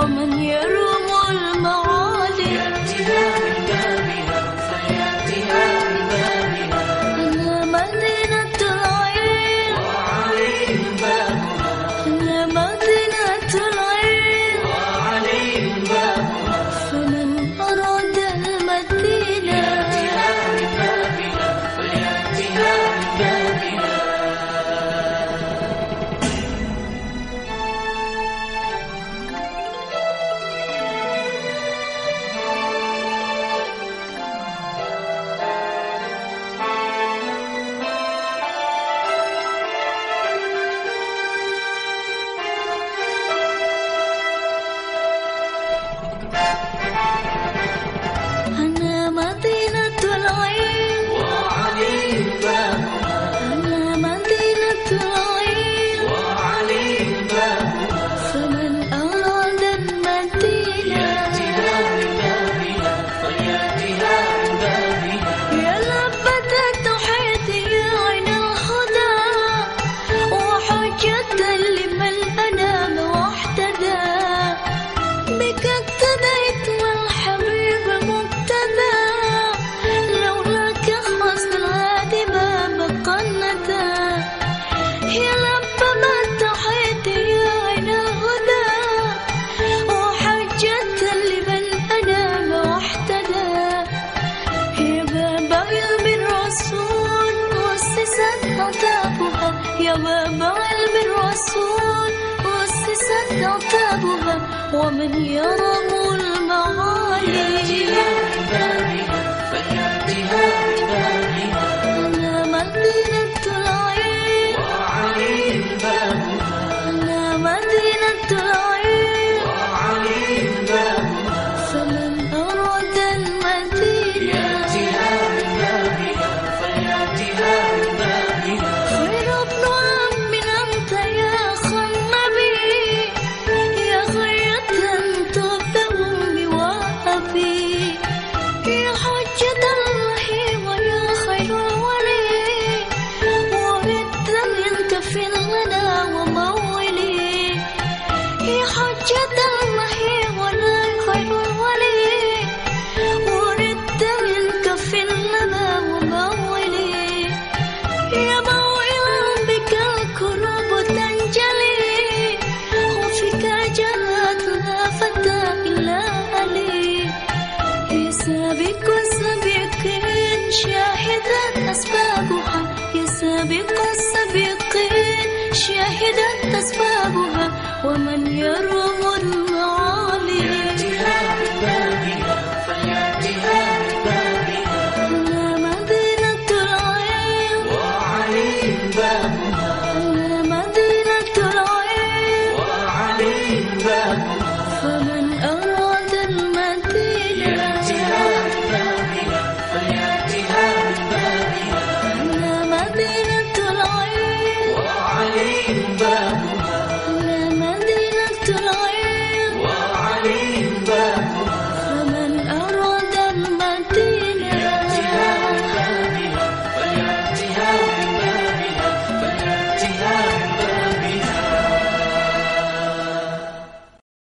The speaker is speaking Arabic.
ومن ومن يرم المعالي من بابها زاهدا اسبابها ومن يرغب المعالي بابها وعلي بابها.